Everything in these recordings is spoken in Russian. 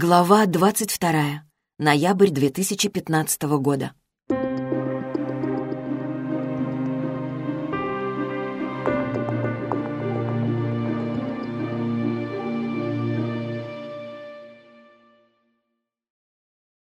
Глава 22. Ноябрь 2015 года.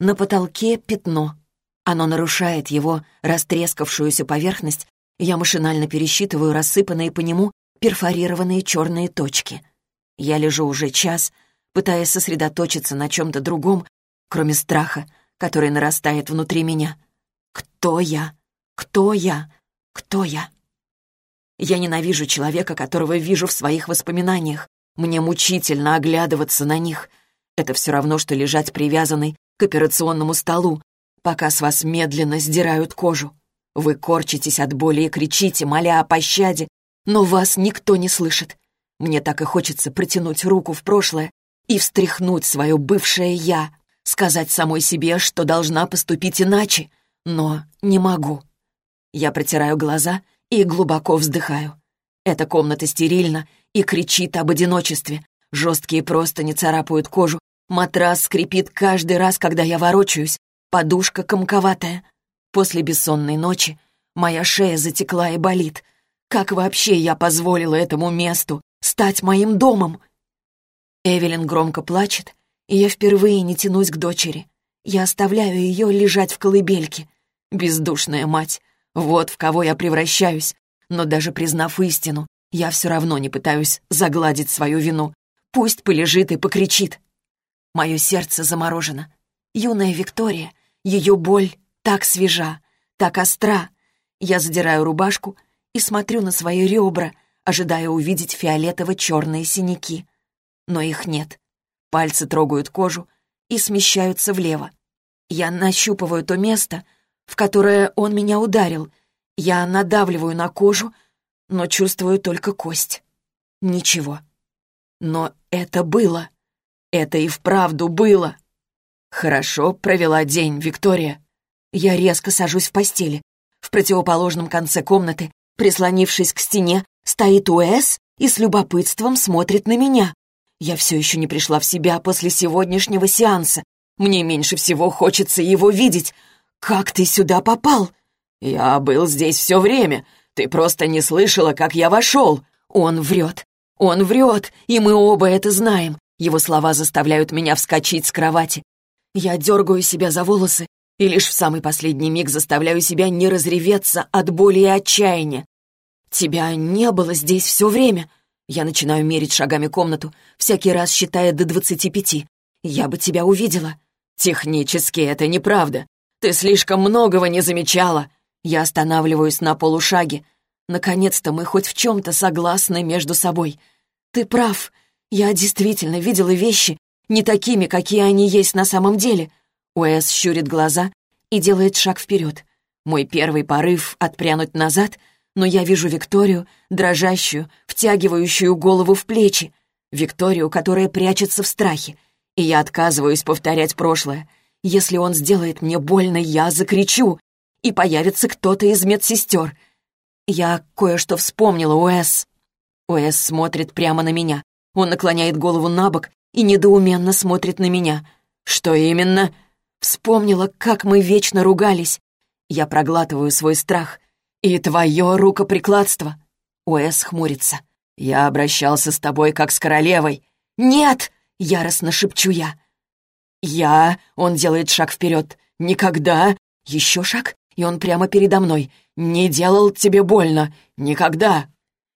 На потолке пятно. Оно нарушает его растрескавшуюся поверхность, я машинально пересчитываю рассыпанные по нему перфорированные черные точки. Я лежу уже час, пытаясь сосредоточиться на чем-то другом, кроме страха, который нарастает внутри меня. Кто я? Кто я? Кто я? Я ненавижу человека, которого вижу в своих воспоминаниях. Мне мучительно оглядываться на них. Это все равно, что лежать привязанный к операционному столу, пока с вас медленно сдирают кожу. Вы корчитесь от боли и кричите, моля о пощаде, но вас никто не слышит. Мне так и хочется протянуть руку в прошлое и встряхнуть свое бывшее «я», сказать самой себе, что должна поступить иначе, но не могу. Я протираю глаза и глубоко вздыхаю. Эта комната стерильна и кричит об одиночестве. Жесткие простыни царапают кожу, матрас скрипит каждый раз, когда я ворочаюсь, подушка комковатая. После бессонной ночи моя шея затекла и болит. Как вообще я позволила этому месту стать моим домом? Эвелин громко плачет, и я впервые не тянусь к дочери. Я оставляю ее лежать в колыбельке. Бездушная мать. Вот в кого я превращаюсь. Но даже признав истину, я все равно не пытаюсь загладить свою вину. Пусть полежит и покричит. Мое сердце заморожено. Юная Виктория, ее боль так свежа, так остра. Я задираю рубашку и смотрю на свои ребра, ожидая увидеть фиолетово-черные синяки но их нет. Пальцы трогают кожу и смещаются влево. Я нащупываю то место, в которое он меня ударил. Я надавливаю на кожу, но чувствую только кость. Ничего. Но это было. Это и вправду было. Хорошо провела день, Виктория. Я резко сажусь в постели. В противоположном конце комнаты, прислонившись к стене, стоит Уэс и с любопытством смотрит на меня. Я все еще не пришла в себя после сегодняшнего сеанса. Мне меньше всего хочется его видеть. Как ты сюда попал? Я был здесь все время. Ты просто не слышала, как я вошел. Он врет. Он врет, и мы оба это знаем. Его слова заставляют меня вскочить с кровати. Я дергаю себя за волосы и лишь в самый последний миг заставляю себя не разреветься от боли и отчаяния. Тебя не было здесь все время. Я начинаю мерить шагами комнату, всякий раз считая до двадцати пяти. Я бы тебя увидела. Технически это неправда. Ты слишком многого не замечала. Я останавливаюсь на полушаге. Наконец-то мы хоть в чем-то согласны между собой. Ты прав. Я действительно видела вещи не такими, какие они есть на самом деле. Уэс щурит глаза и делает шаг вперед. Мой первый порыв — отпрянуть назад — но я вижу Викторию, дрожащую, втягивающую голову в плечи, Викторию, которая прячется в страхе. И я отказываюсь повторять прошлое. Если он сделает мне больно, я закричу, и появится кто-то из медсестер. Я кое-что вспомнила, Уэс. Уэс смотрит прямо на меня. Он наклоняет голову на бок и недоуменно смотрит на меня. Что именно? Вспомнила, как мы вечно ругались. Я проглатываю свой страх. «И твое рукоприкладство!» Уэс хмурится. «Я обращался с тобой как с королевой». «Нет!» — яростно шепчу я. «Я...» — он делает шаг вперед. «Никогда...» Еще шаг, и он прямо передо мной. «Не делал тебе больно. Никогда!»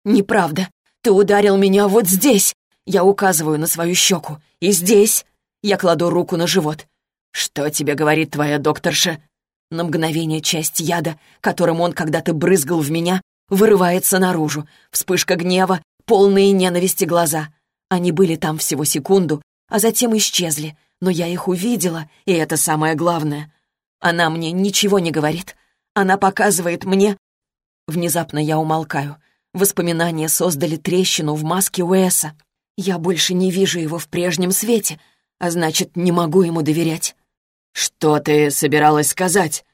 «Неправда. Ты ударил меня вот здесь!» Я указываю на свою щеку. «И здесь!» Я кладу руку на живот. «Что тебе говорит твоя докторша?» На мгновение часть яда, которым он когда-то брызгал в меня, вырывается наружу. Вспышка гнева, полные ненависти глаза. Они были там всего секунду, а затем исчезли. Но я их увидела, и это самое главное. Она мне ничего не говорит. Она показывает мне... Внезапно я умолкаю. Воспоминания создали трещину в маске Уэса. Я больше не вижу его в прежнем свете, а значит, не могу ему доверять. «Что ты собиралась сказать?»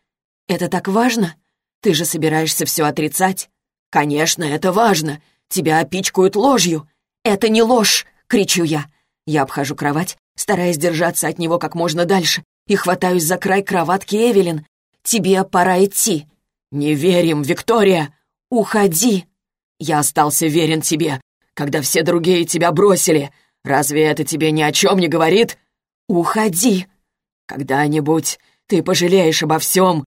«Это так важно? Ты же собираешься все отрицать?» «Конечно, это важно. Тебя опичкают ложью». «Это не ложь!» — кричу я. Я обхожу кровать стараясь держаться от него как можно дальше, и хватаюсь за край кроватки Эвелин. «Тебе пора идти». «Не верим, Виктория!» «Уходи!» «Я остался верен тебе, когда все другие тебя бросили. Разве это тебе ни о чем не говорит?» «Уходи!» «Когда-нибудь ты пожалеешь обо всем,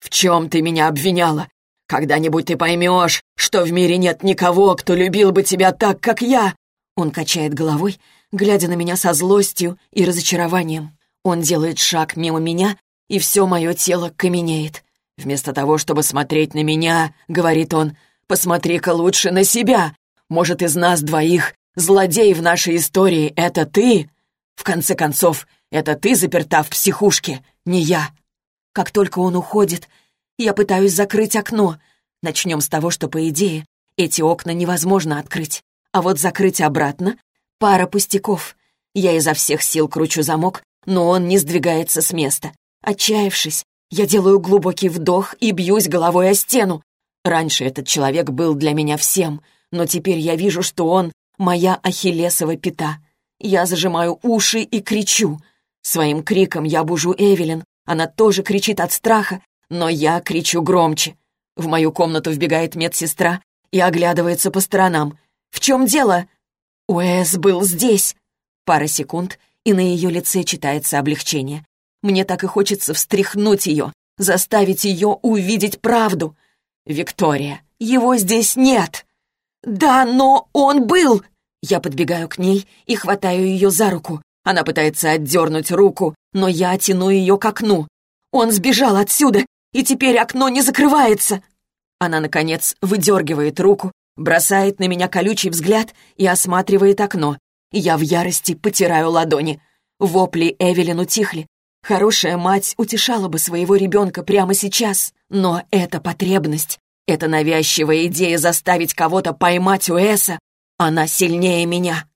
в чем ты меня обвиняла. Когда-нибудь ты поймешь, что в мире нет никого, кто любил бы тебя так, как я!» Он качает головой, глядя на меня со злостью и разочарованием. Он делает шаг мимо меня, и все мое тело каменеет. Вместо того, чтобы смотреть на меня, говорит он, посмотри-ка лучше на себя. Может, из нас двоих злодей в нашей истории — это ты? В конце концов, это ты заперта в психушке, не я. Как только он уходит, я пытаюсь закрыть окно. Начнем с того, что, по идее, эти окна невозможно открыть. А вот закрыть обратно — пара пустяков. Я изо всех сил кручу замок, но он не сдвигается с места. Отчаявшись, я делаю глубокий вдох и бьюсь головой о стену. Раньше этот человек был для меня всем, но теперь я вижу, что он — моя ахиллесова пята. Я зажимаю уши и кричу. Своим криком я бужу Эвелин. Она тоже кричит от страха, но я кричу громче. В мою комнату вбегает медсестра и оглядывается по сторонам. «В чем дело?» «Уэс был здесь!» Пара секунд — и на ее лице читается облегчение. Мне так и хочется встряхнуть ее, заставить ее увидеть правду. «Виктория, его здесь нет!» «Да, но он был!» Я подбегаю к ней и хватаю ее за руку. Она пытается отдернуть руку, но я тяну ее к окну. «Он сбежал отсюда, и теперь окно не закрывается!» Она, наконец, выдергивает руку, бросает на меня колючий взгляд и осматривает окно. Я в ярости потираю ладони. Вопли Эвелин утихли. Хорошая мать утешала бы своего ребенка прямо сейчас. Но эта потребность, эта навязчивая идея заставить кого-то поймать Уэса, она сильнее меня.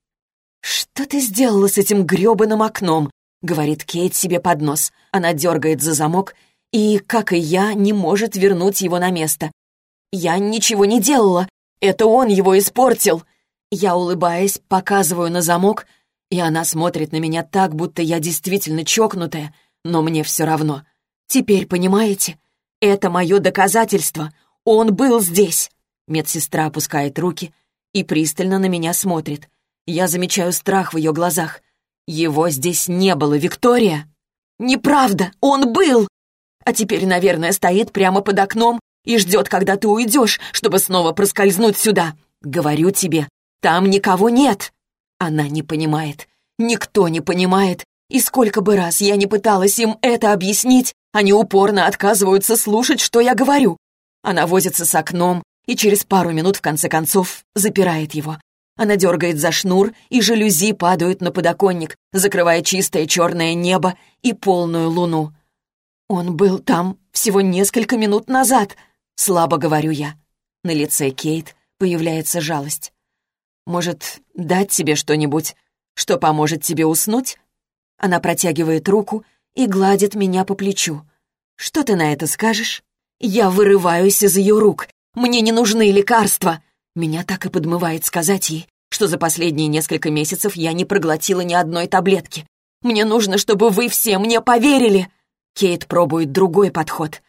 «Что ты сделала с этим грёбаным окном?» — говорит Кейт себе под нос. Она дергает за замок и, как и я, не может вернуть его на место. «Я ничего не делала. Это он его испортил!» Я, улыбаясь, показываю на замок, и она смотрит на меня так, будто я действительно чокнутая, но мне все равно. Теперь понимаете? Это мое доказательство. Он был здесь. Медсестра опускает руки и пристально на меня смотрит. Я замечаю страх в ее глазах. Его здесь не было, Виктория. Неправда, он был. А теперь, наверное, стоит прямо под окном и ждет, когда ты уйдешь, чтобы снова проскользнуть сюда. Говорю тебе, там никого нет!» Она не понимает. Никто не понимает. И сколько бы раз я не пыталась им это объяснить, они упорно отказываются слушать, что я говорю. Она возится с окном и через пару минут, в конце концов, запирает его. Она дергает за шнур, и жалюзи падают на подоконник, закрывая чистое черное небо и полную луну. «Он был там всего несколько минут назад», — слабо говорю я. На лице Кейт появляется жалость. Может, дать тебе что-нибудь, что поможет тебе уснуть?» Она протягивает руку и гладит меня по плечу. «Что ты на это скажешь?» «Я вырываюсь из ее рук. Мне не нужны лекарства!» Меня так и подмывает сказать ей, что за последние несколько месяцев я не проглотила ни одной таблетки. «Мне нужно, чтобы вы все мне поверили!» Кейт пробует другой подход.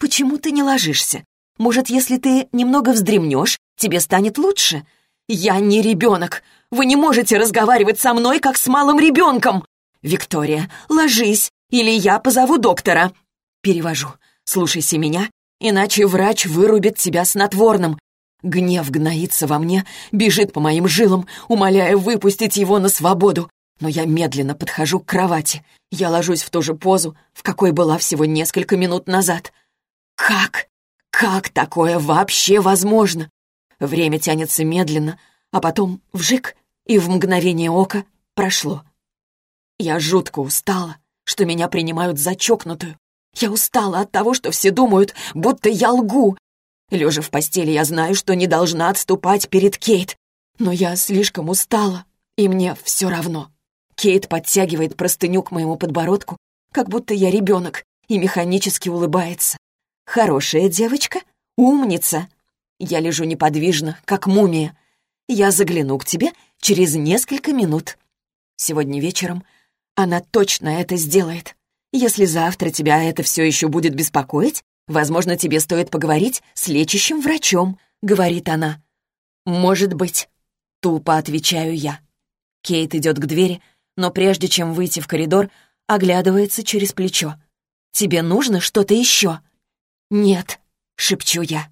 «Почему ты не ложишься? Может, если ты немного вздремнешь, тебе станет лучше?» «Я не ребенок! Вы не можете разговаривать со мной, как с малым ребенком!» «Виктория, ложись, или я позову доктора!» Перевожу. «Слушайся меня, иначе врач вырубит тебя снотворным!» Гнев гноится во мне, бежит по моим жилам, умоляя выпустить его на свободу. Но я медленно подхожу к кровати. Я ложусь в ту же позу, в какой была всего несколько минут назад. Как? Как такое вообще возможно? Время тянется медленно, а потом вжик, и в мгновение ока прошло. Я жутко устала, что меня принимают за чокнутую. Я устала от того, что все думают, будто я лгу. Лежа в постели, я знаю, что не должна отступать перед Кейт. Но я слишком устала, и мне все равно. Кейт подтягивает простыню к моему подбородку, как будто я ребенок, и механически улыбается. «Хорошая девочка, умница!» Я лежу неподвижно, как мумия. Я загляну к тебе через несколько минут. Сегодня вечером Она точно это сделает. Если завтра тебя это все еще будет беспокоить, возможно, тебе стоит поговорить с лечащим врачом», — говорит она. «Может быть», — тупо отвечаю я. Кейт идет к двери, но прежде чем выйти в коридор, оглядывается через плечо. «Тебе нужно что-то еще?» «Нет», — шепчу я.